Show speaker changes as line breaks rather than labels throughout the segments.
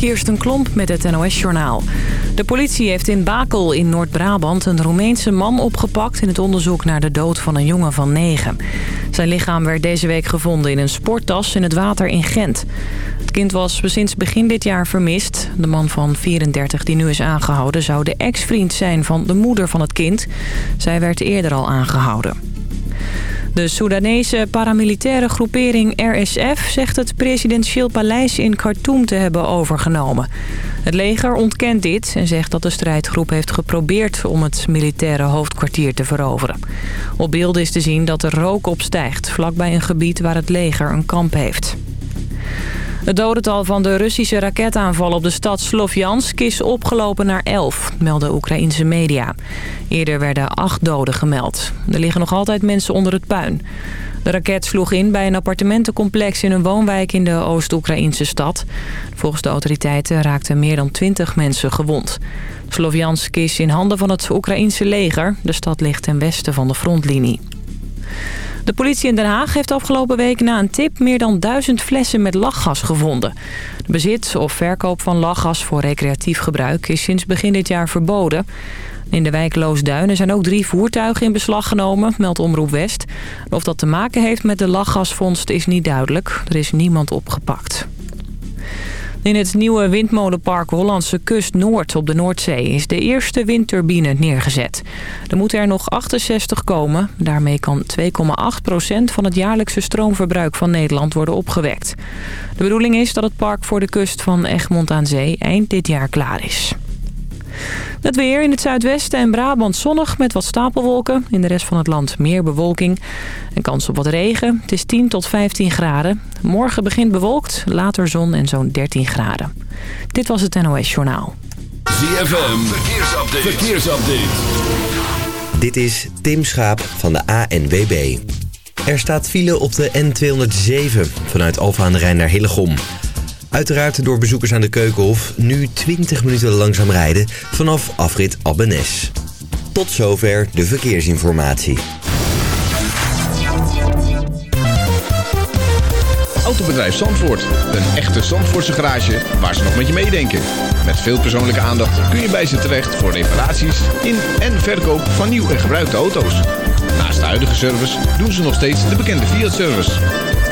Kirsten Klomp met het NOS-journaal. De politie heeft in Bakel in Noord-Brabant een Roemeense man opgepakt... in het onderzoek naar de dood van een jongen van negen. Zijn lichaam werd deze week gevonden in een sporttas in het water in Gent. Het kind was sinds begin dit jaar vermist. De man van 34 die nu is aangehouden zou de ex-vriend zijn van de moeder van het kind. Zij werd eerder al aangehouden. De Soedanese paramilitaire groepering RSF zegt het presidentieel paleis in Khartoum te hebben overgenomen. Het leger ontkent dit en zegt dat de strijdgroep heeft geprobeerd om het militaire hoofdkwartier te veroveren. Op beelden is te zien dat er rook opstijgt vlakbij een gebied waar het leger een kamp heeft. Het dodental van de Russische raketaanval op de stad Slovjansk is opgelopen naar 11, melden Oekraïnse media. Eerder werden acht doden gemeld. Er liggen nog altijd mensen onder het puin. De raket sloeg in bij een appartementencomplex in een woonwijk in de Oost-Oekraïnse stad. Volgens de autoriteiten raakten meer dan 20 mensen gewond. Slovjansk is in handen van het Oekraïense leger. De stad ligt ten westen van de frontlinie. De politie in Den Haag heeft afgelopen week na een tip meer dan duizend flessen met lachgas gevonden. De bezit of verkoop van lachgas voor recreatief gebruik is sinds begin dit jaar verboden. In de wijk Loosduinen zijn ook drie voertuigen in beslag genomen, meldt Omroep West. Of dat te maken heeft met de lachgasvondst is niet duidelijk. Er is niemand opgepakt. In het nieuwe windmolenpark Hollandse Kust Noord op de Noordzee is de eerste windturbine neergezet. Er moeten er nog 68 komen. Daarmee kan 2,8% van het jaarlijkse stroomverbruik van Nederland worden opgewekt. De bedoeling is dat het park voor de kust van Egmond aan Zee eind dit jaar klaar is. Het weer in het zuidwesten en Brabant zonnig met wat stapelwolken. In de rest van het land meer bewolking en kans op wat regen. Het is 10 tot 15 graden. Morgen begint bewolkt, later zon en zo'n 13 graden. Dit was het NOS Journaal.
ZFM, verkeersupdate. verkeersupdate.
Dit is Tim Schaap van de ANWB. Er staat file op de N207 vanuit Alfa aan de Rijn naar Hillegom. Uiteraard door bezoekers aan de Keukenhof nu 20 minuten langzaam rijden vanaf afrit Abbenes. Tot zover de verkeersinformatie.
Autobedrijf Zandvoort. Een echte Zandvoortse garage waar ze nog met je meedenken. Met veel persoonlijke aandacht kun je bij ze terecht voor reparaties in en verkoop van nieuw en gebruikte auto's. Naast de huidige service doen ze nog steeds de bekende Fiat-service.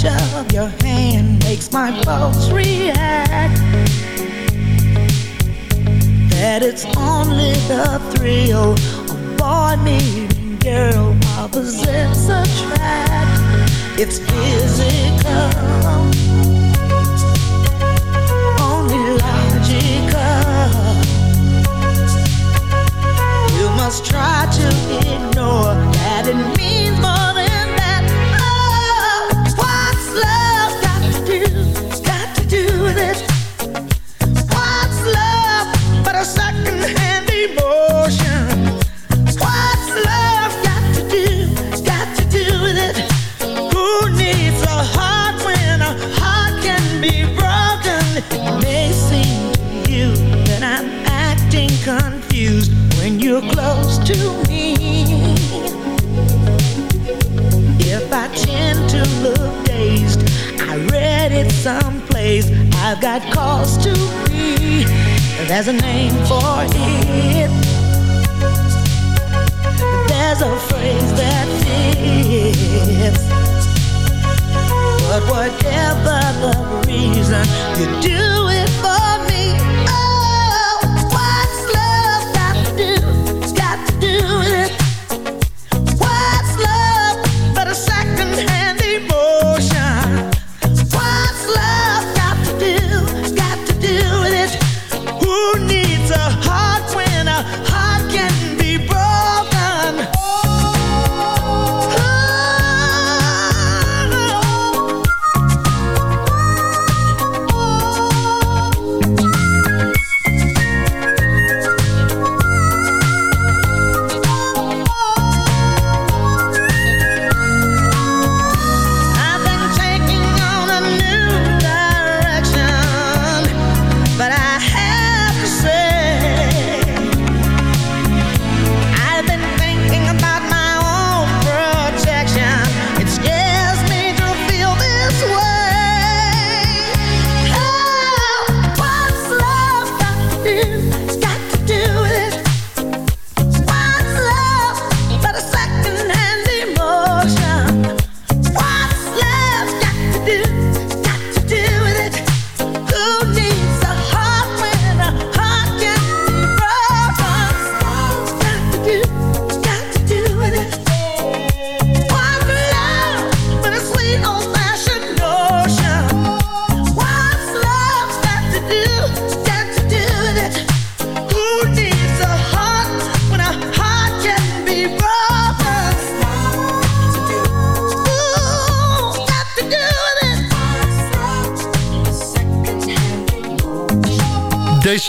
Touch of your hand makes my pulse react. That it's only the thrill of boy meeting girl opposites attract. It's physical,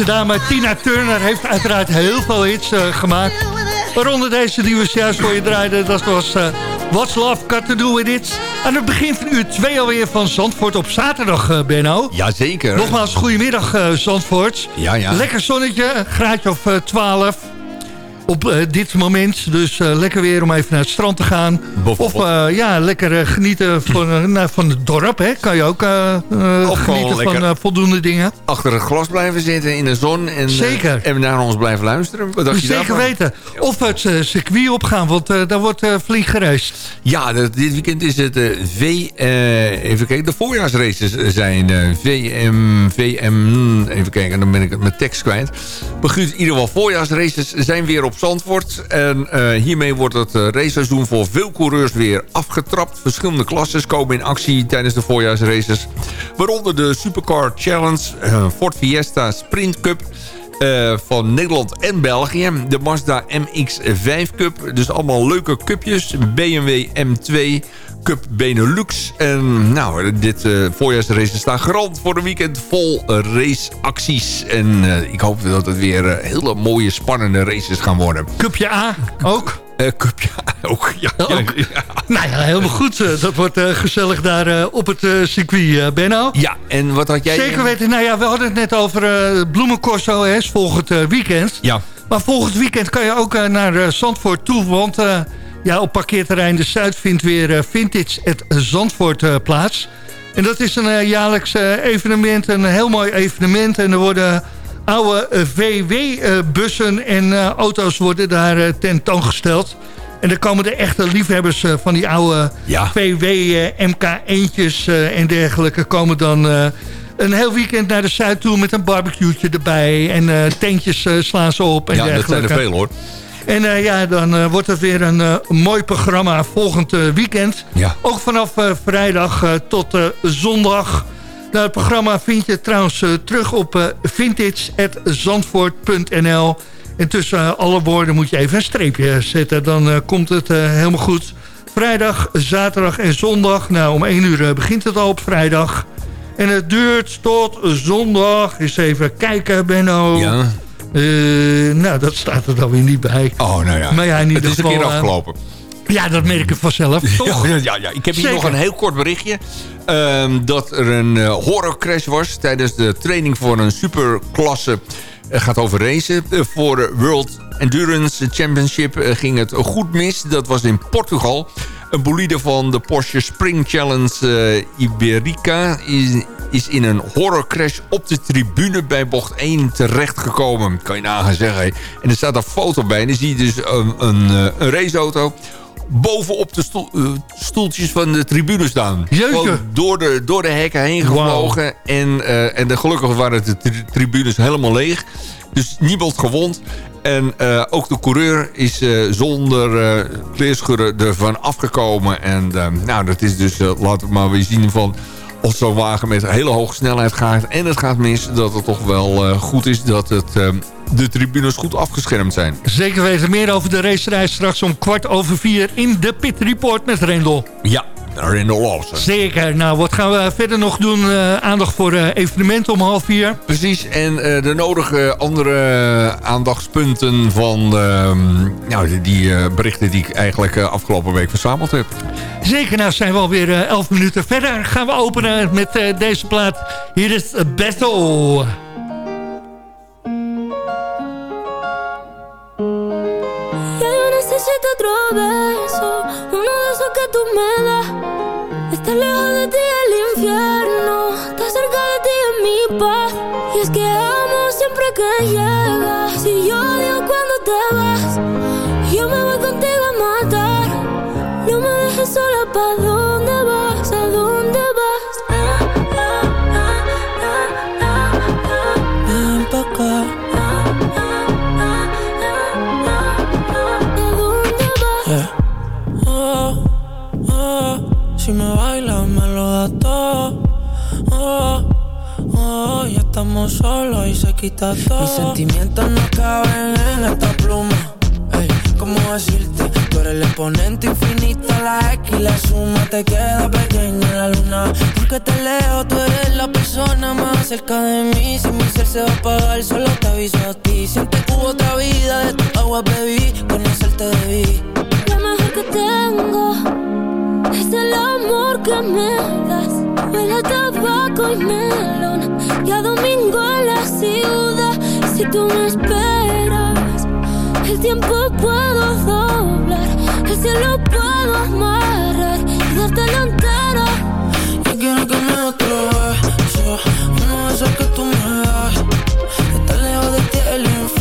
Dame, Tina Turner, heeft uiteraard heel veel hits uh, gemaakt. Waaronder deze die we juist voor je draaiden. Dat was uh, What's Love Got To Do With It. Aan het begin van uur 2 alweer van Zandvoort op zaterdag, uh, Benno.
Jazeker.
Nogmaals, goedemiddag Zandvoort.
Ja, ja.
Lekker zonnetje, graadje of 12 op uh, dit moment. Dus uh, lekker weer om even naar het strand te gaan. Of uh, ja, lekker genieten van, van het dorp. Hè? Kan je ook genieten van voldoende dingen.
Achter het glas blijven zitten in de zon. En,
Zeker.
en naar ons blijven luisteren. Wat dacht je
zeker weten. Of het circuit opgaan, want daar wordt flink gereisd.
Ja, dit weekend is het V... even kijken, de voorjaarsraces zijn VM... VM... Even kijken, dan ben ik mijn tekst kwijt. Maar goed, in ieder geval voorjaarsraces zijn weer op Zandvoort. En uh, hiermee wordt het uh, raceseizoen voor veel coureurs weer afgetrapt. Verschillende klasses komen in actie tijdens de voorjaarsraces. Waaronder de Supercar Challenge, uh, Ford Fiesta Sprint Cup... Uh, van Nederland en België. De Mazda MX-5 Cup. Dus allemaal leuke cupjes. BMW M2 Cup Benelux. En nou, dit uh, voorjaarsrace staat garant voor een weekend vol raceacties. En uh, ik hoop dat het weer hele mooie, spannende races gaan worden.
Cupje A ook?
Cupje A ook, ja.
ook. ja. Nou ja, helemaal goed. Dat wordt gezellig daar op het circuit, Benno.
Ja, en wat had jij...
Zeker weten. Nou ja, we hadden het net over Bloemencorso, hè, volgend weekend.
Ja.
Maar volgend weekend kan je ook naar Zandvoort toe, want... Ja, op parkeerterrein De Zuid vindt weer Vintage het Zandvoort plaats. En dat is een jaarlijks evenement, een heel mooi evenement. En er worden oude VW-bussen en auto's worden daar tentoongesteld. En dan komen de echte liefhebbers van die oude
ja.
VW MK1'tjes en dergelijke... komen dan een heel weekend naar de Zuid toe met een barbecue'tje erbij. En tentjes slaan ze op en
ja,
dergelijke.
dat zijn er veel hoor.
En uh, ja, dan uh, wordt het weer een uh, mooi programma volgend weekend.
Ja.
Ook vanaf vrijdag tot zondag. Nou, het programma vind je trouwens terug op vintage.zandvoort.nl. En tussen alle woorden moet je even een streepje zetten. Dan komt het helemaal goed. Vrijdag, zaterdag en zondag. Nou, om 1 uur begint het al op vrijdag. En het duurt tot zondag. Eens even kijken, Benno.
Ja.
Uh, nou, dat staat er dan weer niet bij.
Oh, nou ja.
Maar ja in
het is een keer afgelopen.
Ja, dat merk ik vanzelf, toch?
Ja, ja, ja. ik heb hier
Zeker.
nog een heel kort berichtje. Um, dat er een uh, horrorcrash was tijdens de training voor een superklasse. Het gaat over racen. voor de World Endurance Championship ging het goed mis. Dat was in Portugal. Een bolide van de Porsche Spring Challenge Iberica is, is in een horrorcrash op de tribune bij bocht 1 terechtgekomen. Kan je nagaan zeggen. En er staat een foto bij. En dan zie je dus een, een, een raceauto bovenop de stoel, uh, stoeltjes van de tribune staan.
Jeetje.
Door de, door de hekken heen gevlogen. Wow. En, uh, en de, gelukkig waren de tri tribunes helemaal leeg. Dus niemand gewond. En uh, ook de coureur is uh, zonder uh, kleerscheuren ervan afgekomen. En nou, dat is dus, laten we maar weer zien van... Als zo'n wagen met hele hoge snelheid gaat en het gaat mis... dat het toch wel goed is dat het, de tribunes goed afgeschermd zijn.
Zeker weten meer over de racereis straks om kwart over vier... in de Pit Report met Rendel.
Ja, Rendel Lawson.
Zeker. Nou, wat gaan we verder nog doen? Uh, aandacht voor uh, evenementen om half vier.
Precies. En uh, de nodige andere aandachtspunten van nou, die, die berichten die ik eigenlijk afgelopen week verzameld heb.
Zeker. Nou zijn we alweer elf minuten verder. Gaan we openen met deze plaat. Hier is Battle.
Otro beso, uno de esos que tú me das. Estar lejos de ti el infierno, estar cerca de ti es mi paz. Y es que amo siempre que llegas. Si yo odio cuando te vas, yo me voy contigo a matar. No me dejes sola, ¿pa' Si me bailas me lo da todo. Oh, oh, ya estamos solos y se quita todo. Mis sentimientos no caben en esta pluma. Ey,
cómo decirte. Tú eres el exponente infinito, la X y la suma te queda pequeña en la luna. Porque te leo, tú eres la persona más cerca de mí. Si mi ser se va a apagar, solo te aviso a ti. Siente que hubo otra vida, de tu agua bebí, conocerte debí.
Lo mejor que tengo es el amor que me das. Huele a tabaco y melón, y domingo en la ciudad. Si tú me esperas, el tiempo puedo doblar, el cielo puedo amarrar y darte la entera.
Yo quiero que me beso, uno de esos que tú me das. Estar lejos de ti el infierno,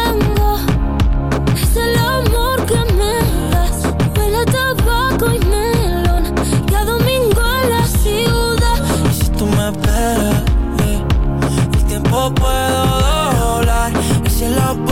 puedo doblar. Y
si lo puedo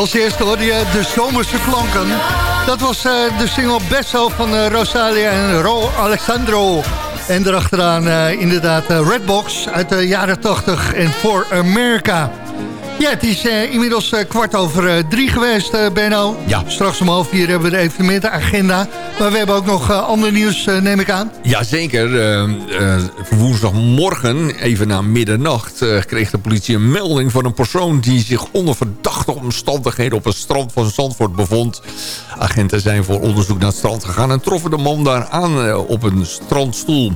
Als eerste hoorde je de zomerse klanken. Dat was eh, de single Besso van eh, Rosalia en Ro Alessandro. En erachteraan eh, inderdaad Redbox uit de jaren 80 en For America. Ja, het is eh, inmiddels eh, kwart over eh, drie geweest, Benno.
Ja.
Straks om half vier hebben we de evenementenagenda. Maar we hebben ook nog ander nieuws, neem ik aan.
Jazeker. Woensdagmorgen, even na middernacht... kreeg de politie een melding van een persoon... die zich onder verdachte omstandigheden... op het strand van Zandvoort bevond. Agenten zijn voor onderzoek naar het strand gegaan... en troffen de man daar aan op een strandstoel.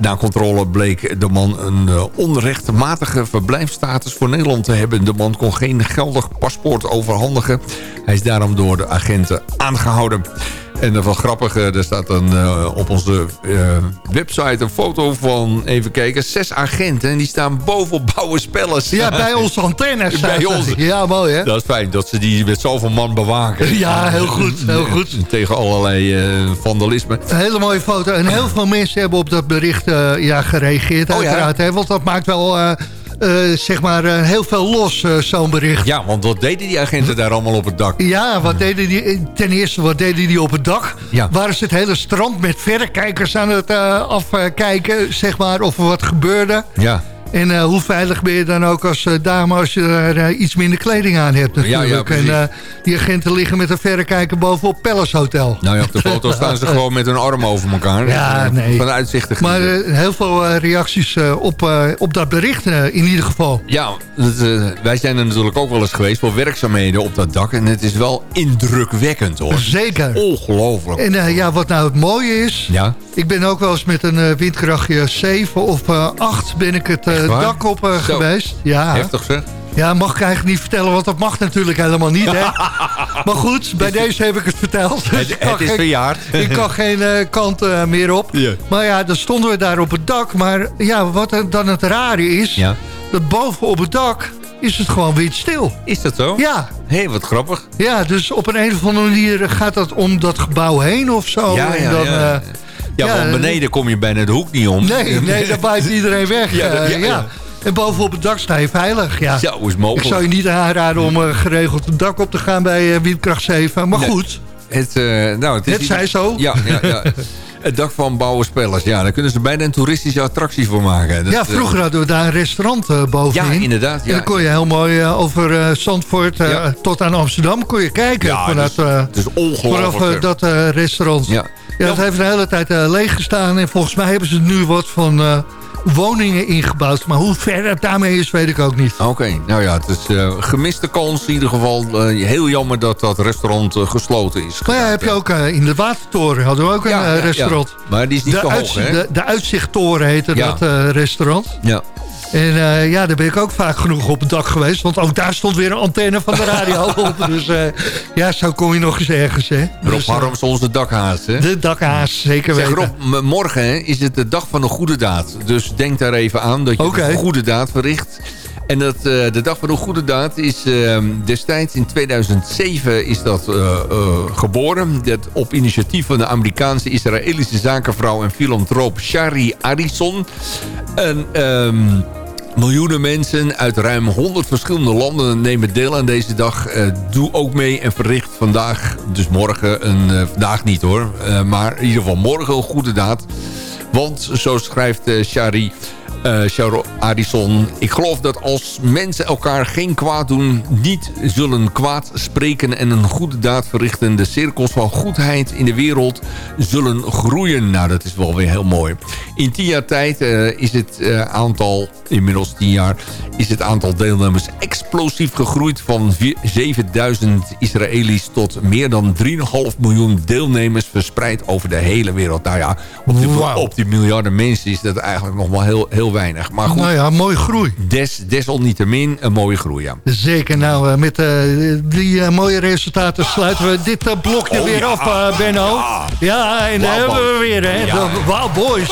Na controle bleek de man een eh, onrechtmatige verblijfstatus voor Nederland te hebben. De man kon geen geldig paspoort overhandigen. Hij is daarom door de agenten aangehouden. En dat is wel grappig, eh, er staat dan eh, op onze eh, website een foto van, even kijken, zes agenten. En die staan bovenop Bouwen Spellers.
Ja, bij onze antennes.
Bij ons.
Ja, mooi hè?
Dat is fijn, dat ze die met zoveel man bewaken.
Ja, heel goed, heel goed.
Tegen allerlei eh, vandalisme.
Een hele mooie foto. En heel veel mensen hebben op dat bericht ja, gereageerd
Oh, ja?
uiteraard. Hè? Want dat maakt wel eh, zeg maar, eh, heel veel los, eh, zo'n bericht.
Ja, want wat deden die agenten daar allemaal op het dak?
Ja, wat deden die, ten eerste, wat deden die op het dak?
Ja.
Waren ze het hele strand met verrekijkers aan het afkijken, zeg maar, of er wat gebeurde?
Ja.
En eh, hoe veilig ben je dan ook als eh, dame als je daar eh, iets minder kleding aan hebt
Ja, ja,
natuurlijk.
precies.
en die agenten liggen met een verrekijker bovenop Palace Hotel.
Nou ja, op de foto staan ze gewoon met hun armen over elkaar.
Ja, nee.
Van de uitzichten
Maar heel veel reacties op, op dat bericht in ieder geval.
Ja, dat, wij zijn er natuurlijk ook wel eens geweest voor werkzaamheden op dat dak. En het is wel indrukwekkend hoor.
Zeker.
Ongelooflijk.
En ja, wat nou het mooie is...
Ja?
Ik ben ook wel eens met een eh, windkrachtje 7 of eh 8 ben ik het eh, dak op eh, geweest. Ja.
Heftig zeg.
ja, mag ik eigenlijk niet vertellen, want dat mag natuurlijk helemaal niet. Hè? maar goed, bij deze heb ik het verteld. Dus
Het, is
geen-
verjaard.
Ik kan geen eh, kant eh, meer op.
Ja.
Maar ja, dan stonden we daar op het dak. Maar ja, wat dan het rare is...
Ja.
dat boven op het dak is het gewoon windstil.
Is dat zo?
Ja,
Hé, wat grappig.
ja, dus op een, een of andere manier gaat dat om dat gebouw heen of zo.
Ja,
En
ja,
dan,
ja.
eh,
Ja,
Ja,
want beneden kom je bijna de hoek niet om.
nee, nee, dan waait iedereen weg.
Ja,
eh,
ja.
En bovenop het dak sta je veilig. Ja.
Zo is
Ik
mogelijk.
zou je niet aanraden om eh, geregeld het dak op te gaan bij eh, windkracht 7. Maar
Nee.
goed,
Het, eh, nou, het, is
het zij zo.
Ja, ja, ja. Het dak van Bouwen Spellers. Ja, daar kunnen ze bijna een toeristische attractie voor maken. Dat,
ja,
eh,
vroeger hadden we daar een restaurant eh, bovenin.
Ja, inderdaad.
En
Ja.
dan kon je heel mooi eh, over eh, Zandvoort eh,
Ja.
tot aan Amsterdam kon je kijken.
Ja,
vanuit,
dus-
eh,
het is ongelooflijk.
vanaf eh, dat eh, restaurant.
Ja.
Ja, dat heeft een hele tijd eh, leeg gestaan. En volgens mij hebben ze nu wat van eh, woningen ingebouwd. Maar hoe ver het daarmee is, weet ik ook niet.
Oké, nou ja, het is eh gemiste kans in ieder geval. Heel jammer dat dat restaurant gesloten is.
Maar ja, heb je ook in de Watertoren hadden we ook een
Ja, ja,
restaurant.
ja. Maar die is niet
de,
te hoog, hè?
de, de Uitzichttoren heette dat restaurant.
Ja.
En eh, ja, daar ben ik ook vaak genoeg op het dak geweest. Want ook daar stond weer een antenne van de radio op. Dus eh, ja, zo kom je nog eens ergens. Hè.
Rob
Dus, eh,
Harms, onze dakhaas, hè?
de dakhaas, zeker
Zeg
weten.
Rob, m- morgen hè, is het de dag van de goede daad. Dus denk daar even aan dat je
Oké.
een goede daad verricht. En dat, eh, de dag van de goede daad is eh, destijds in 2007 is dat eh, eh, geboren. Dat op initiatief van de Amerikaanse Israëlische zakenvrouw en filantroop Shari Arison. En... ehm, Miljoenen mensen uit ruim 100 verschillende landen nemen deel aan deze dag. Doe ook mee en verricht vandaag, dus morgen, een, vandaag niet hoor. maar in ieder geval morgen een goede daad. Want, zo schrijft Shari, Sharo Arison... Ik geloof dat als mensen elkaar geen kwaad doen... niet zullen kwaad spreken en een goede daad verrichten... de cirkels van goedheid in de wereld zullen groeien. Nou, dat is wel weer heel mooi. In tien jaar tijd eh, is het eh, aantal, inmiddels tien jaar... is het aantal deelnemers explosief gegroeid... van vier- 7000 Israëli's tot meer dan 3,5 miljoen deelnemers... verspreid over de hele wereld. Nou ja, op die, op die miljarden mensen is dat eigenlijk nog wel heel, heel weinig. Maar goed,
Nou ja, mooie groei.
des, desalniettemin een mooie groei, ja.
Zeker, nou, eh, met eh, die eh, mooie resultaten sluiten we dit blokje
Oh,
weer
ja.
af, eh, Benno.
Ja.
Ja, en daar hebben we
Boys.
weer, hè.
Ja.
De Wild Boys.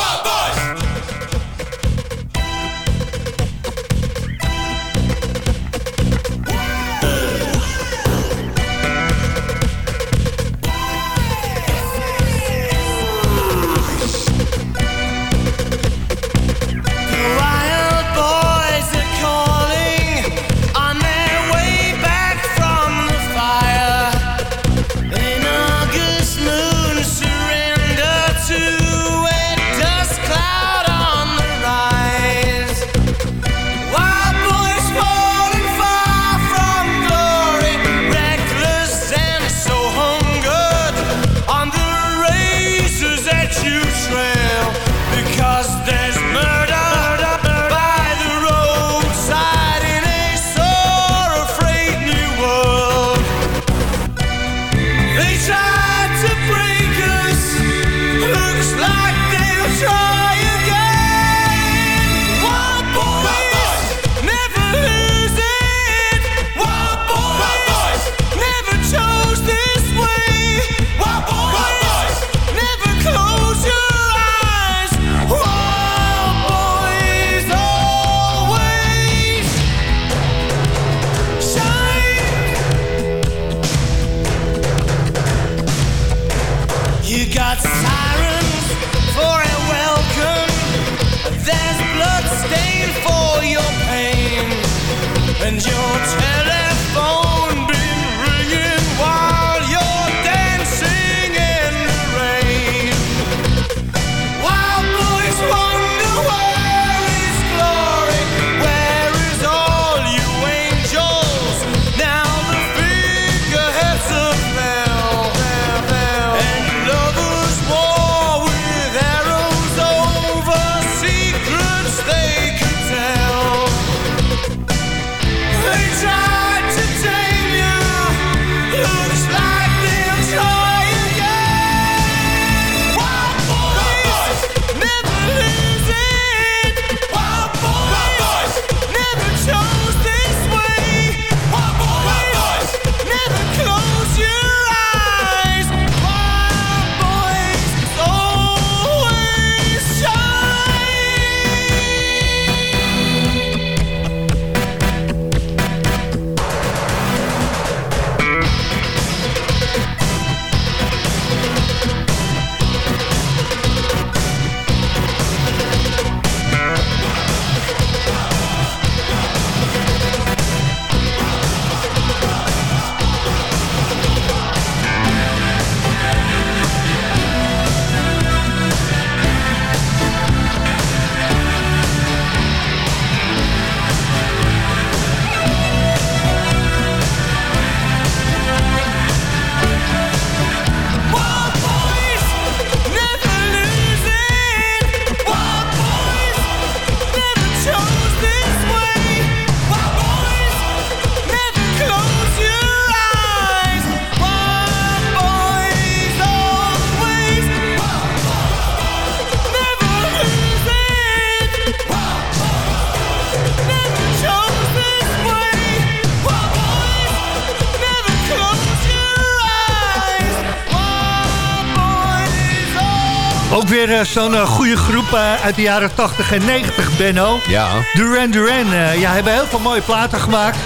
Weer eh, zo'n eh, goede groep eh, uit de jaren 80 en 90, Benno.
Ja.
Duran Duran. ja, hebben heel veel mooie platen gemaakt.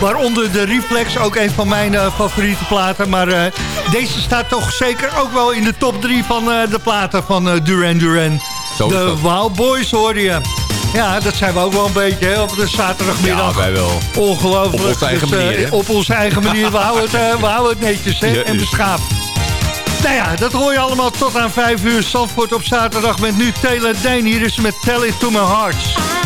Waaronder de Reflex, ook een van mijn favoriete platen. Maar deze staat toch zeker ook wel in de top 3 van de platen van Duran Duran. De. Wild Boys hoorde je. Ja, dat zijn we ook wel een beetje hè, op de zaterdagmiddag.
Ja, wij wel.
Ongelooflijk.
Op onze eigen
Dus,
manier, hè?
Op onze eigen manier. We houden het, we houden het netjes hè,
Ja,
en beschaafd. Nou ja, dat hoor je allemaal tot aan 5 uur. Zandvoort op zaterdag met nu Taylor Dane. Hier is met Tell It To My Heart.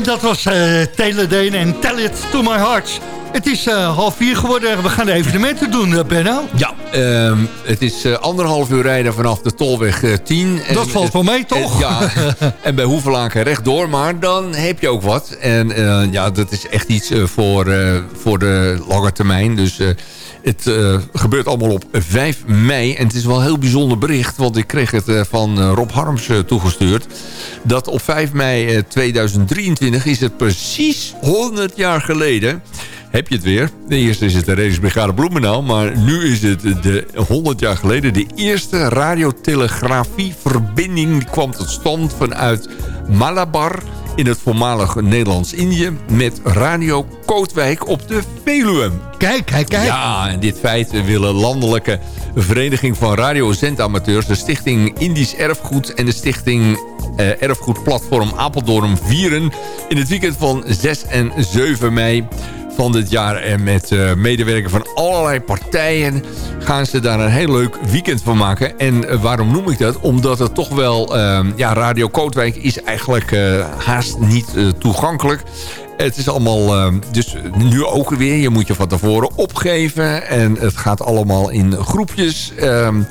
En dat was uh, Taylor Dane en Tell It To My Heart. Het is uh, half vier geworden. We gaan de evenementen doen, uh, Benno.
Ja, uh, het is uh, anderhalf uur rijden vanaf de Tolweg 10.
Dat valt wel mee, toch?
ja, en bij Hoevelaken rechtdoor. Maar dan heb je ook wat. En ja, dat is echt iets voor, voor de lange termijn. Dus het uh, gebeurt allemaal op 5 mei. En het is wel een heel bijzonder bericht. Want ik kreeg het uh, van uh, Rob Harms toegestuurd. Dat op 5 mei 2023 is het precies 100 jaar geleden heb je het weer. De eerste is het de Reddingsbrigade Bloemendaal. Maar nu is het de 100 jaar geleden. De eerste radiotelegrafieverbinding kwam tot stand vanuit Malabar in het voormalige Nederlands-Indië... met Radio Kootwijk op de Veluwe.
Kijk, kijk, kijk.
Ja, en dit feit willen landelijke vereniging van radiozendamateurs... de Stichting Indisch Erfgoed en de Stichting eh, Erfgoedplatform Apeldoorn vieren... in het weekend van 6 en 7 mei van dit jaar. En met uh, medewerkers van allerlei partijen gaan ze daar een heel leuk weekend van maken. En uh, waarom noem ik dat? Omdat het toch wel... Uh, ja, Radio Kootwijk is eigenlijk uh, haast niet toegankelijk. Het is allemaal, dus nu ook weer, je moet je van tevoren opgeven. En het gaat allemaal in groepjes. Um,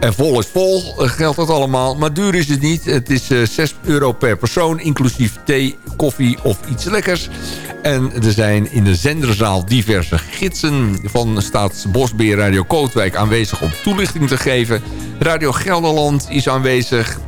en vol is vol geldt dat allemaal. Maar duur is het niet. Het is 6 euro per persoon, inclusief thee, koffie of iets lekkers. En er zijn in de zenderzaal diverse gidsen van Staatsbosbeheer Radio Kootwijk aanwezig om toelichting te geven. Radio Gelderland is aanwezig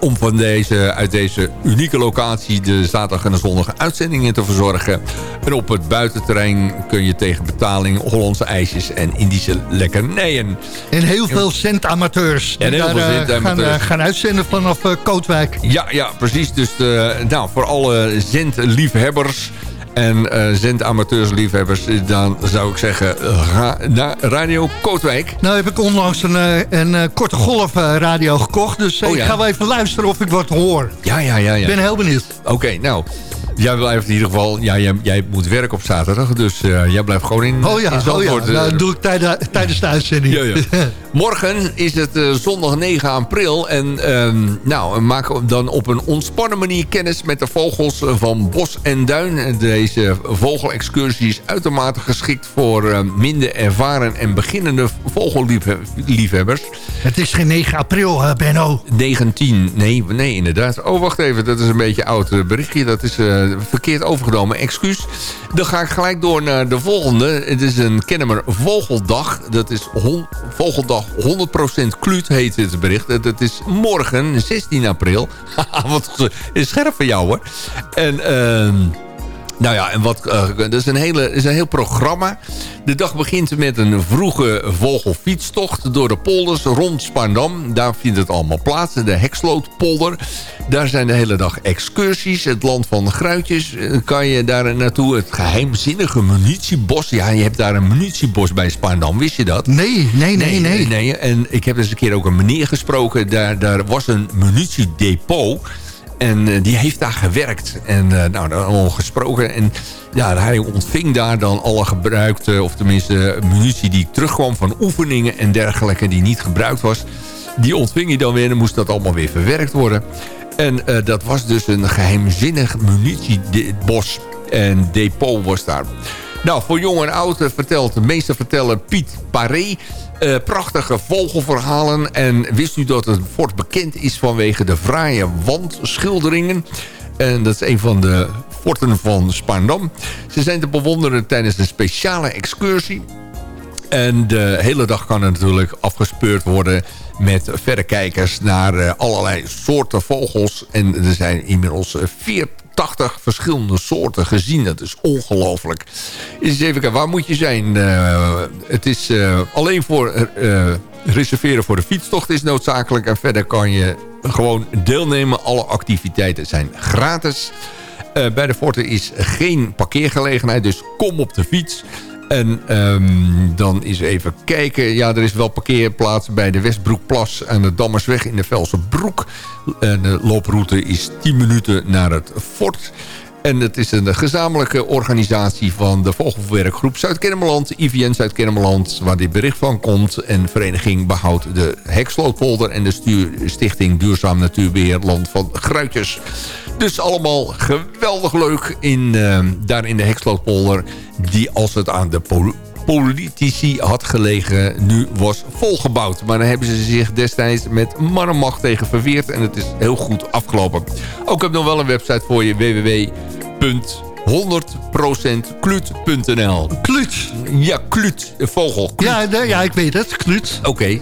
om van deze, uit deze unieke locatie de zaterdag en de zondag uitzendingen te verzorgen. En op het buitenterrein kun je tegen betaling Hollandse ijsjes en Indische lekkernijen.
En heel veel centamateurs die en heel daar veel centamateurs. Gaan, uh, gaan, uitzenden vanaf uh, Kootwijk.
Ja, ja, precies. Dus de, nou, voor alle zendliefhebbers en uh, zendamateursliefhebbers, dan zou ik zeggen, ga naar Radio Kootwijk.
Nou heb ik onlangs een, eh, een, korte golf radio gekocht, dus oh, ik ga wel even luisteren of ik wat hoor.
Ja, ja, ja. ja.
Ik ben heel benieuwd.
Oké, nou, Jij blijft in ieder geval... Ja, jij, jij moet werken op zaterdag. Dus uh, jij blijft gewoon in
Oh ja,
in
oh ja. Nou, dat doe ik tijdens, tijdens de uitzending.
Ja, ja. Morgen is het uh, zondag 9 april. En um, nou, we maken dan op een ontspannen manier kennis met de vogels van bos en duin. Deze vogelexcursie is uitermate geschikt voor uh, minder ervaren en beginnende vogelliefhebbers.
Het is geen 9 april, Benno.
19, nee, nee, inderdaad. Oh, wacht even, dat is een beetje oud berichtje. Dat is verkeerd overgenomen. Excuus. Dan ga ik gelijk door naar de volgende. Het is een Kennemer Vogeldag. Dat is Vogeldag 100% Kluut heet dit bericht. Dat is morgen, 16 april. Wat is scherp voor jou hoor. En... Uh, nou ja, en wat, uh, dat is een, hele, is een heel programma. De dag begint met een vroege vogelfietstocht door de polders rond Spandam. Daar vindt het allemaal plaats, de Hekslootpolder. Daar zijn de hele dag excursies. Het land van de gruitjes eh, kan je daar naartoe. Het geheimzinnige munitiebos. Ja, je hebt daar een munitiebos bij Spandam. Wist je dat?
Nee, nee, nee, nee.
nee. En ik heb eens een keer ook een meneer gesproken. Daar, daar was een munitiedepot... En uh, die heeft daar gewerkt. En uh, nou, daar al gesproken. En ja, hij ontving daar dan alle gebruikte... of tenminste munitie die terugkwam van oefeningen en dergelijke... die niet gebruikt was. Die ontving hij dan weer en moest dat allemaal weer verwerkt worden. En uh, dat was dus een geheimzinnig munitiebos. En depot was daar. Nou, voor jong en oud vertelt de meester vertellen Piet Paré... Uh, prachtige vogelverhalen. En wist u dat het fort bekend is vanwege de fraaie wandschilderingen? En dat is een van de forten van Spaandam. Ze zijn te bewonderen tijdens een speciale excursie. En de hele dag kan natuurlijk afgespeurd worden met verrekijkers naar uh, allerlei soorten vogels. En er zijn inmiddels 40 verschillende soorten gezien. Dat is ongelooflijk. Eens even kijken, waar moet je zijn? Uh, het is uh, alleen voor reserveren voor de fietstocht is noodzakelijk. En verder kan je gewoon deelnemen. Alle activiteiten zijn gratis. bij de Forte is geen parkeergelegenheid, dus kom op de fiets. En um, dan is even kijken. Ja, er is wel parkeerplaats bij de Westbroekplas en de Dammersweg in de Velse Broek. En de looproute is 10 minuten naar het fort. En het is een gezamenlijke organisatie van de Vogelwerkgroep Zuid-Kennemerland, IVN Zuid-Kennemerland, waar dit bericht van komt. En vereniging behoudt de Hekslootpolder en de Stichting Duurzaam Natuurbeheer Land van Gruitjes. Dus allemaal geweldig leuk in, uh, daar in de Hekslootpolder... die als het aan de pol politici had gelegen, nu was volgebouwd. Maar dan hebben ze zich destijds met mannenmacht tegen verweerd... en het is heel goed afgelopen. Ook heb ik nog wel een website voor je, www 100% kluut.nl.
Kluut?
Ja, kluut. Vogel.
Ja, ja, ik weet het. Kluut.
Oké.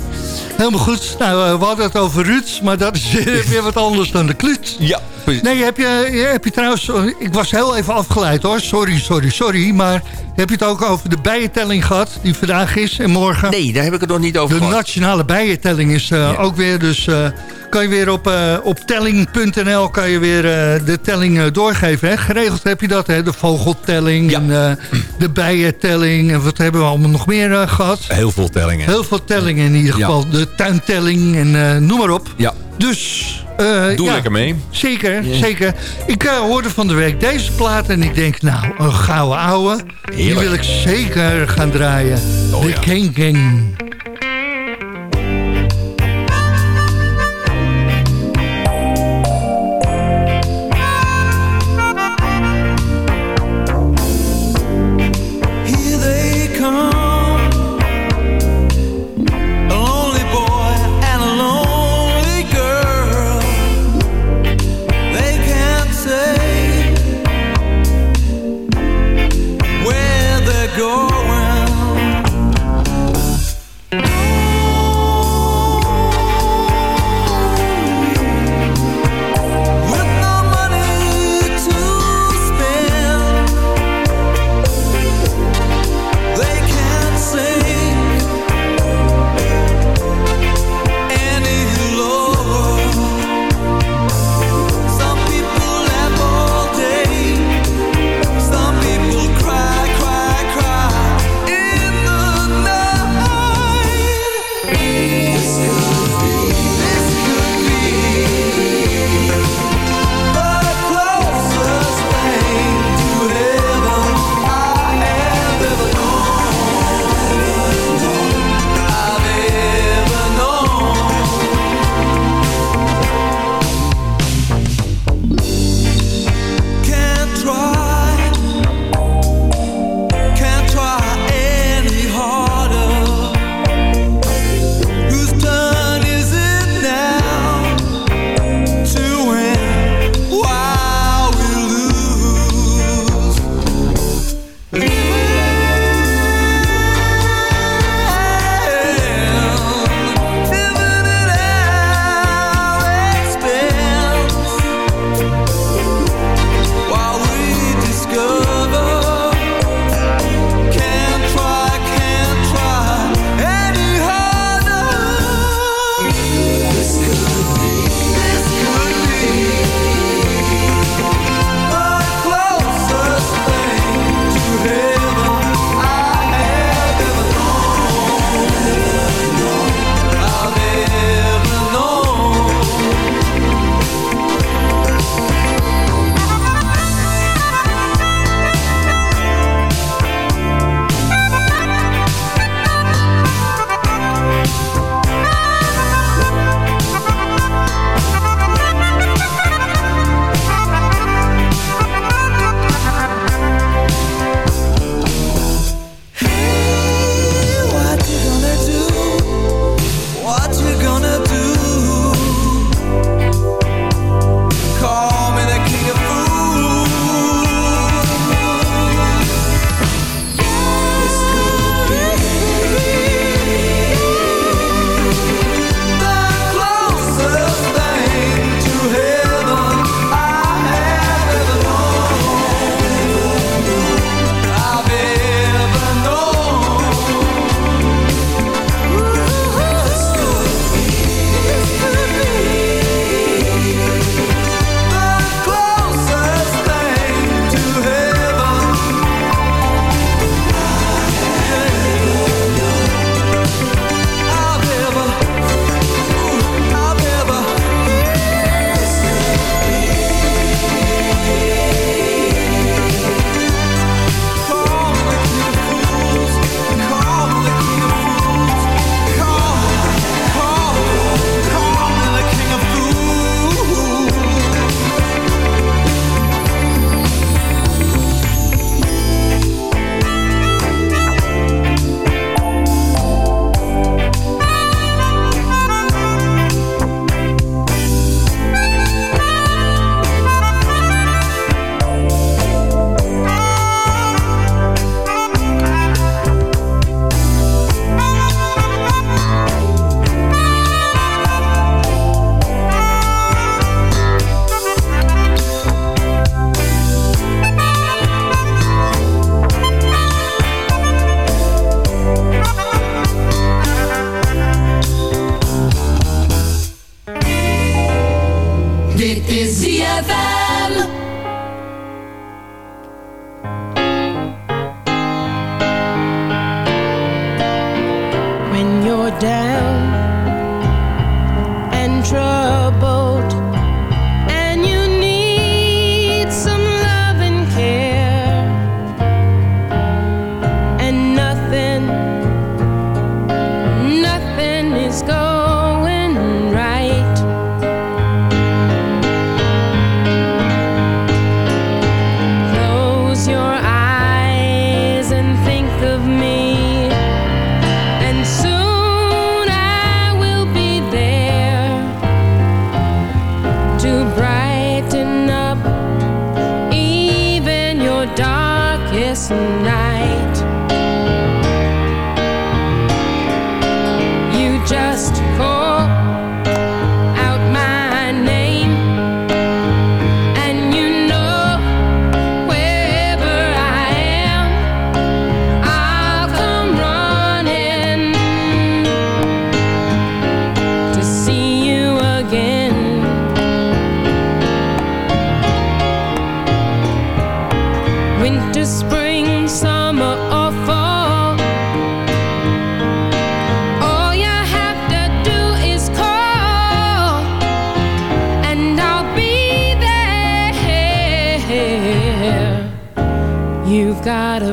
Helemaal goed. Nou, eh, we hadden het over Ruud, maar dat is weer wat anders dan de kluut.
Ja.
Nee, heb je, heb je trouwens... Ik was heel even afgeleid hoor. Sorry, sorry, sorry. Maar heb je het ook over de bijentelling gehad die vandaag is en morgen?
Nee, daar heb ik het nog niet over
De
gehad.
nationale bijentelling is uh, ja. ook weer. Dus uh, kan je weer op, uh, op telling.nl kan je weer de telling doorgeven. Hè? Geregeld heb je dat, hè? de vogeltelling
ja.
en de bijentelling. En wat hebben we allemaal nog meer gehad?
Heel veel tellingen.
Heel veel tellingen in ieder geval. Ja. De tuintelling en noem maar op.
Ja.
Dus...
Uh, Doe
ja,
lekker mee.
Zeker, yeah. zeker. Ik uh, hoorde van de week deze plaat en ik denk, nou, een gouden ouwe. Die wil ik zeker gaan draaien.
Oh,
de
ja.
King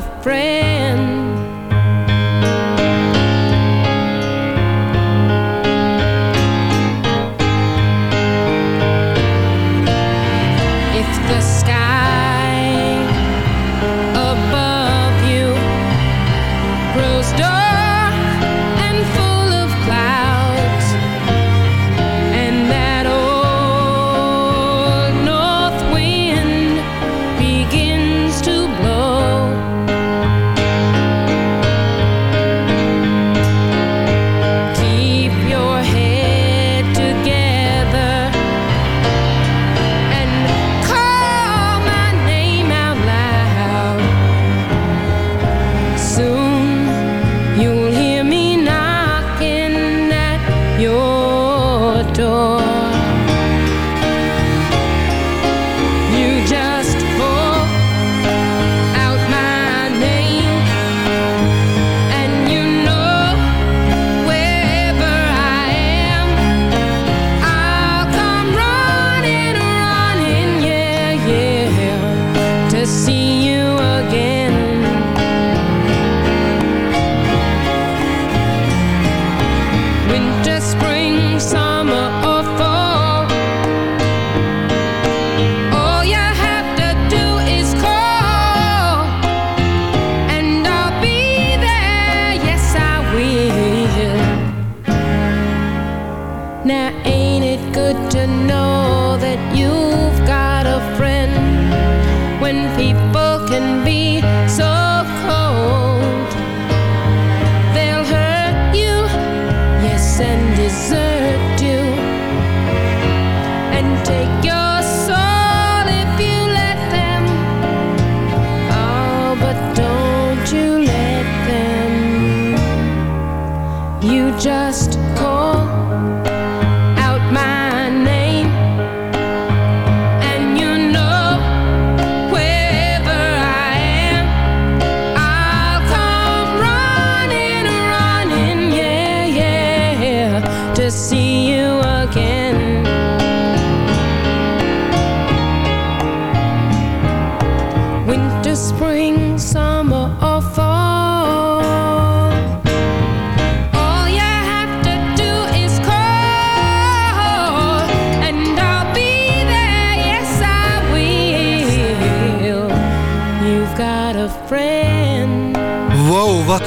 friend.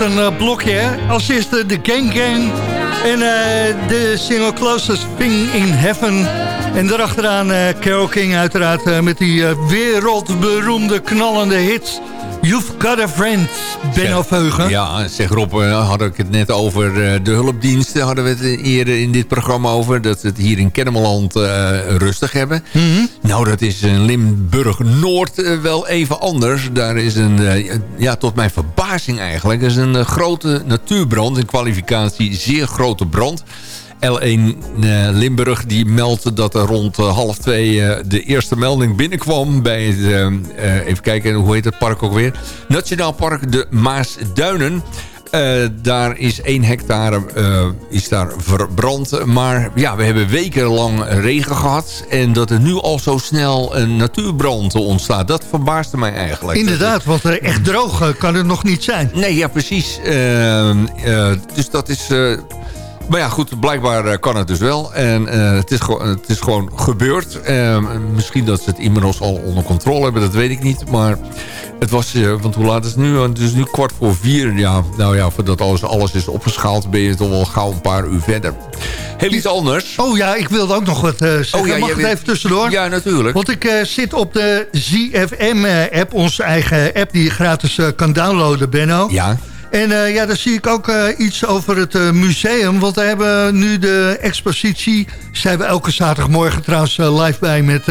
een eh, blokje. Als eerste eh, de Gang Gang. En eh, de single Closest Thing in Heaven. En daarachteraan uh, King uiteraard met die wereldberoemde knallende hit... You've got a friend, Benno Heugen.
Ja, zeg Rob, had ik het net over de hulpdiensten. Hadden we het eerder in dit programma over. Dat we het hier in Kennemerland rustig hebben.
Mm.
Nou, dat is in Limburg-Noord eh, wel even anders. Daar is een, eh, ja, tot mijn verbazing eigenlijk... is een eh, grote natuurbrand, in kwalificatie zeer grote brand... L1 Limburg die meldde dat er rond half twee de eerste melding binnenkwam... bij even kijken, hoe heet het park ook weer? Nationaal Park de Maasduinen... Uh, daar is 1 hectare uh, is daar verbrand. Maar ja, we hebben wekenlang regen gehad. En dat er nu al zo snel een natuurbrand ontstaat. Dat verbaasde mij eigenlijk.
Inderdaad, want echt droog kan het nog niet zijn.
Nee, ja, precies. Uh, dus dat is... Maar ja, goed, blijkbaar kan het dus wel. En het, is gewoon, het is gewoon gebeurd. misschien dat ze het inmiddels al onder controle hebben, dat weet ik niet. Maar het was, uh, want hoe laat is het nu? Het is nu kwart voor vier. Ja, nou ja, voordat alles, alles is opgeschaald... ben je toch wel gauw een paar uur verder. Heel iets anders.
Oh ja, ik wilde ook nog wat zeggen. Oh, ja, Mag het even tussendoor?
Ja, natuurlijk.
Want ik zit op de ZFM-app, onze eigen app... die je gratis kan downloaden, Benno.
Ja.
En uh, ja, daar zie ik ook uh, iets over het uh, museum. Want we hebben nu de expositie. Zijn we elke zaterdagmorgen trouwens live bij met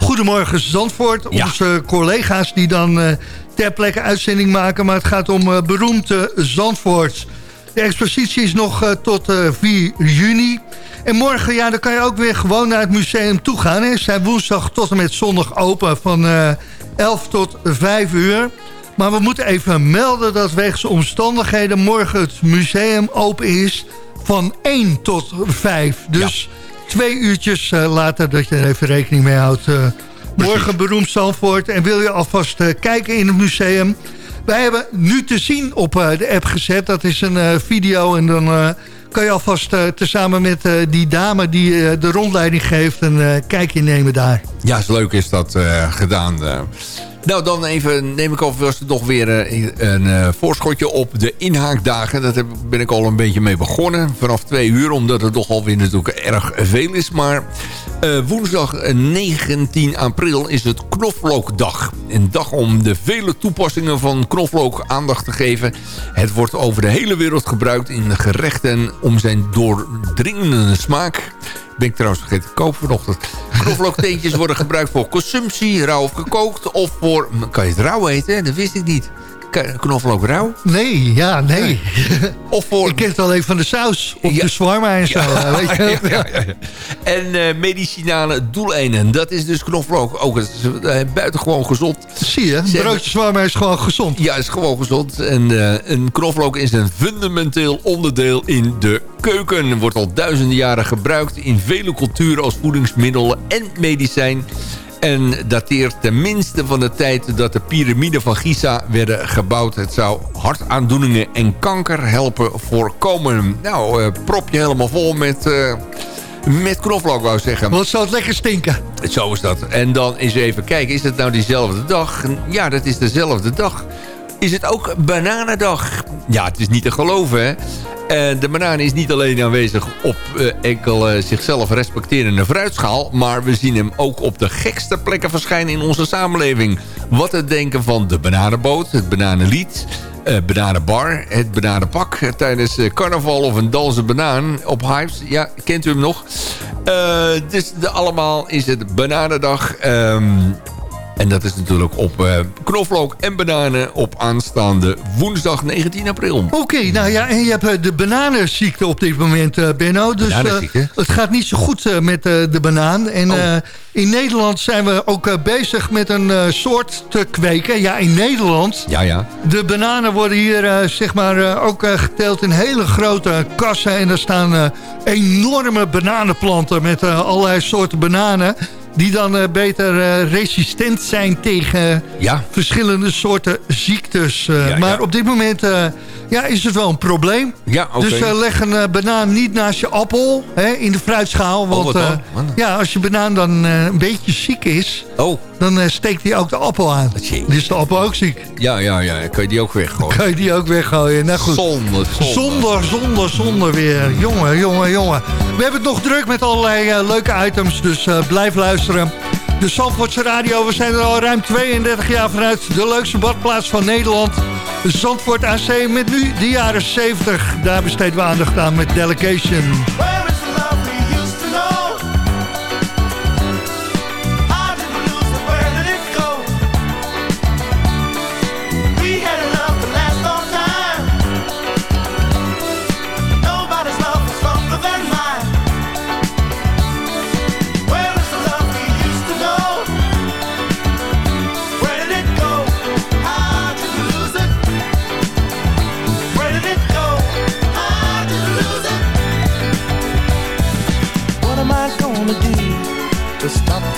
Goedemorgen Zandvoort. Ja. Onze collega's die dan ter plekke uitzending maken. Maar het gaat om beroemde Zandvoort. De expositie is nog tot 4 juni. En morgen, ja, dan kan je ook weer gewoon naar het museum toe gaan. Hè. Zijn woensdag tot en met zondag open van 11 tot 5 uur. Maar we moeten even melden dat wegens omstandigheden morgen het museum open is van 1 tot 5. Dus twee uurtjes uh, later dat je er even rekening mee houdt. Uh, morgen beroemd Zandvoort en wil je alvast uh, kijken in het museum. Wij hebben nu te zien op de app gezet. Dat is een video en dan kan je alvast tezamen met die dame die de rondleiding geeft... een kijkje nemen daar.
Ja, is leuk is dat gedaan. Nou, dan even neem ik alvast nog weer uh, een uh, voorschotje op de inhaakdagen. Daar ben ik al een beetje mee begonnen. Vanaf twee uur, omdat het toch alweer natuurlijk erg veel is. Maar uh, woensdag 19 april is het knoflookdag. Een dag om de vele toepassingen van knoflook aandacht te geven. Het wordt over de hele wereld gebruikt in gerechten om zijn doordringende smaak ben trouwens vergeten te kopen vanochtend. Knoflookteentjes worden gebruikt voor consumptie, rauw of gekookt. Of voor... Kan je het rauw eten? Dat wist ik niet knoflook rauw?
Nee, ja, nee. Of voor... Ik ken het alleen van de saus op de zwarma en zo. Ja. Weet je? Ja,
en uh, medicinale doeleinden, dat is dus knoflook. Ook het is, uh, buitengewoon gezond.
Zie je, een broodje zwarma is gewoon gezond.
Ja, is gewoon gezond. En uh, een knoflook is een fundamenteel onderdeel in de keuken. Wordt al duizenden jaren gebruikt in vele culturen als voedingsmiddelen en medicijn en dateert tenminste van de tijd dat de piramide van Giza werden gebouwd. Het zou hartaandoeningen en kanker helpen voorkomen. Nou, uh, prop je helemaal vol met... Uh, met knoflook wou zeggen.
Wat zou het lekker stinken.
Zo is dat. En dan eens even kijken, is het nou diezelfde dag? Ja, dat is dezelfde dag. Is het ook bananendag? Ja, het is niet te geloven, hè? En de banaan is niet alleen aanwezig op uh, enkel uh, zichzelf respecterende fruitschaal... maar we zien hem ook op de gekste plekken verschijnen in onze samenleving. Wat te denken van de bananenboot, het bananenlied... Uh, bananenbar, het bananenpak tijdens carnaval of een dansen banaan op Hypes. Ja, kent u hem nog? dus de, allemaal is het bananendag. Um, en dat is natuurlijk op uh, knoflook en bananen op aanstaande woensdag 19 april.
Oké, nou ja, en je hebt uh, de bananenziekte op dit moment, uh, Benno. Dus het gaat niet zo goed met de banaan. En oh. in Nederland zijn we ook bezig met een soort te kweken. Ja, in Nederland.
Ja, ja.
De bananen worden hier zeg maar ook geteld in hele grote kassen. En er staan enorme bananenplanten met allerlei soorten bananen die dan uh, beter uh, resistent zijn tegen ja. verschillende soorten ziektes. Uh, ja, maar ja. op dit moment ja, is het wel een probleem.
Ja, okay.
Dus leg een banaan niet naast je appel hè, in de fruitschaal. Want oh, ja, als je banaan dan een beetje ziek is...
Oh
dan uh, steekt hij ook de appel aan. Dan is de appel ook ziek.
Ja, ja, ja. Kan je die ook weggooien?
Kan je die ook weggooien. Nou goed.
Zonde, zonde.
Zonder, zonder, zonder weer. Jongen, jongen, jongen. We hebben het nog druk met allerlei uh, leuke items, dus uh, blijf luisteren. De Zandvoortse Radio, we zijn er al ruim 32 jaar vanuit. De leukste badplaats van Nederland. Zandvoort AC met nu de jaren 70. Daar besteden we aandacht aan met Delegation.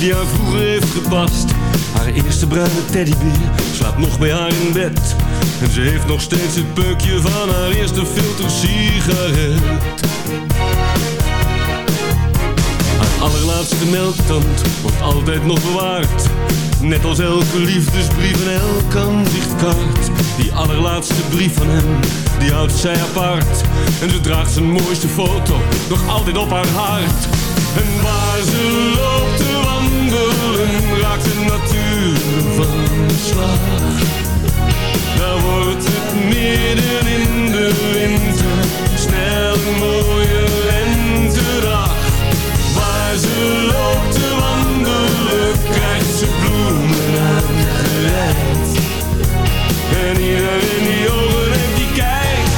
die haar vroeger heeft gepast. Haar eerste bruine teddybeer slaapt nog bij haar in bed. En ze heeft nog steeds het peukje van haar eerste filter sigaret. Haar allerlaatste melktand wordt altijd nog bewaard. Net als elke liefdesbrief en elk aanzichtkaart. Die allerlaatste brief van hem, die houdt zij apart. En ze draagt zijn mooiste foto nog altijd op haar hart. En waar ze loopt te wandelen, raakt de natuur van slag. Daar wordt het midden in de winter, snel een mooie lentedag. Waar ze loopt wandelen, krijgt ze bloemen aangereikt. En iedereen die ogen heeft, die kijkt.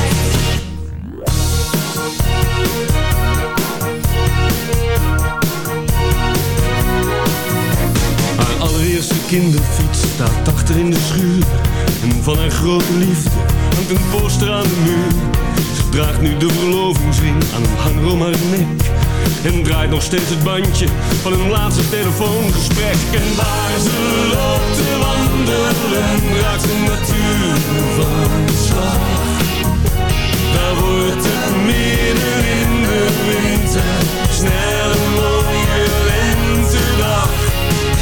Haar allereerste kinderfiets staat achter in de schuur. En van haar grote liefde hangt een poster aan de muur. Ze draagt nu de verlovingsring aan een hanger om haar nek. En draait nog steeds het bandje van hun laatste telefoongesprek. En waar ze loopt te wandelen raakt de natuur van de slag. Daar wordt het midden in de winter snel een mooie lentedag.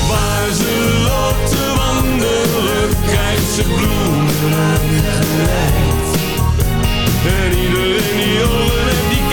Waar ze loopt te wandelen
krijgt ze bloemen aangeleid En iedereen die jongen en die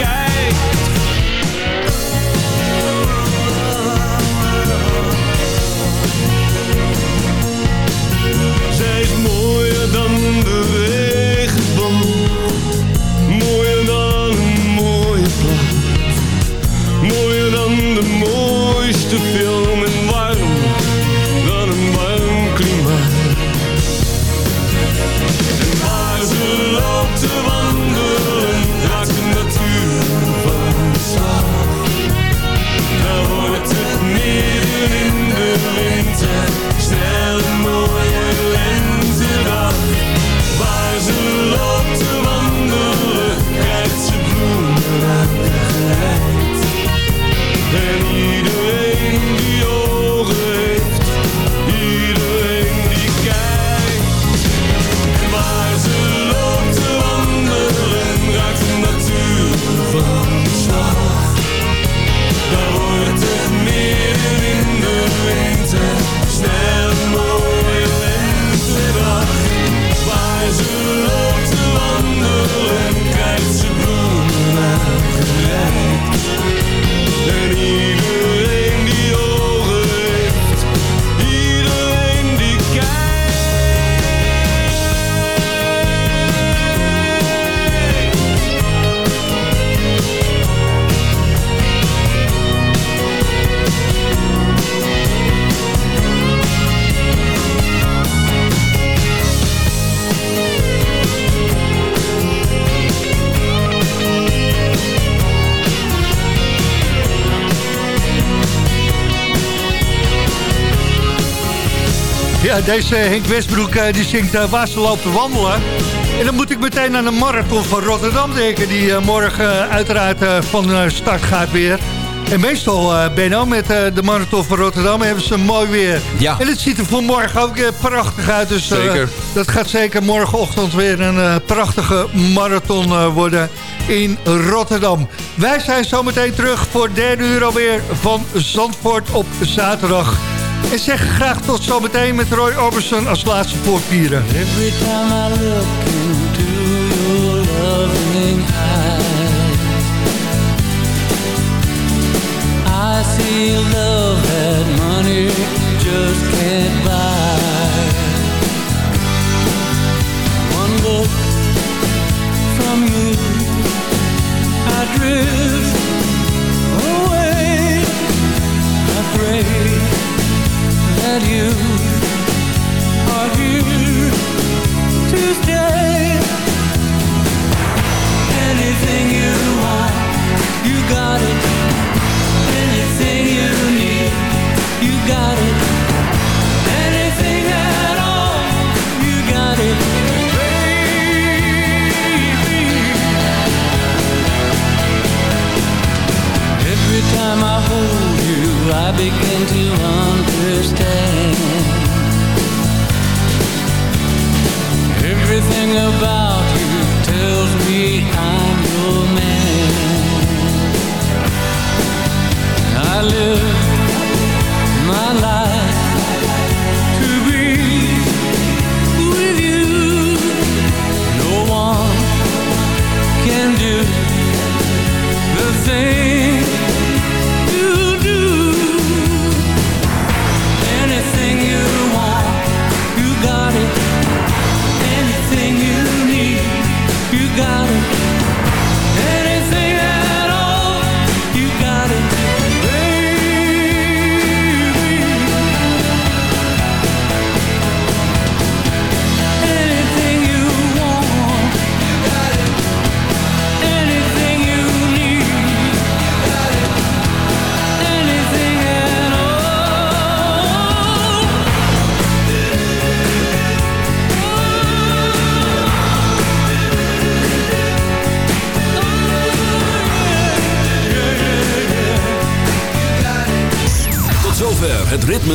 deze Henk Westbroek eh, die zingt uh, waar ze lopen wandelen. En dan moet ik meteen aan de marathon van Rotterdam denken... die uh, morgen uiteraard van start gaat weer. En meestal, uh, Benno, met de marathon van Rotterdam hebben ze mooi weer.
Ja.
En het ziet er voor morgen ook prachtig uit. Dus
zeker.
dat gaat zeker morgenochtend weer een prachtige marathon worden in Rotterdam. Wij zijn zometeen terug voor derde uur alweer van Zandvoort op zaterdag. En zeg graag tot zometeen met Roy Orbison als laatste voorvieren.
Every time I look into your loving eyes I see love that money just can't buy that you are here to stay.